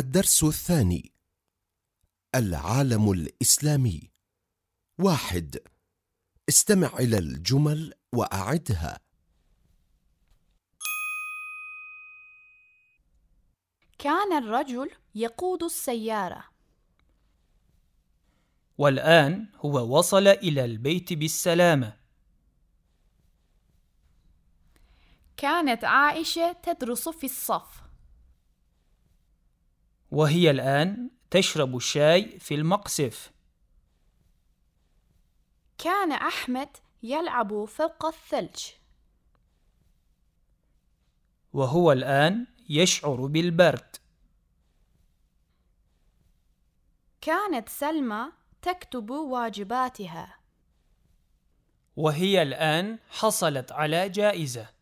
الدرس الثاني. العالم الإسلامي. واحد. استمع إلى الجمل وأعدها. كان الرجل يقود السيارة. والآن هو وصل إلى البيت بالسلامة. كانت عائشة تدرس في الصف. وهي الآن تشرب الشاي في المقصف. كان أحمد يلعب فوق الثلج. وهو الآن يشعر بالبرد. كانت سلمى تكتب واجباتها. وهي الآن حصلت على جائزة.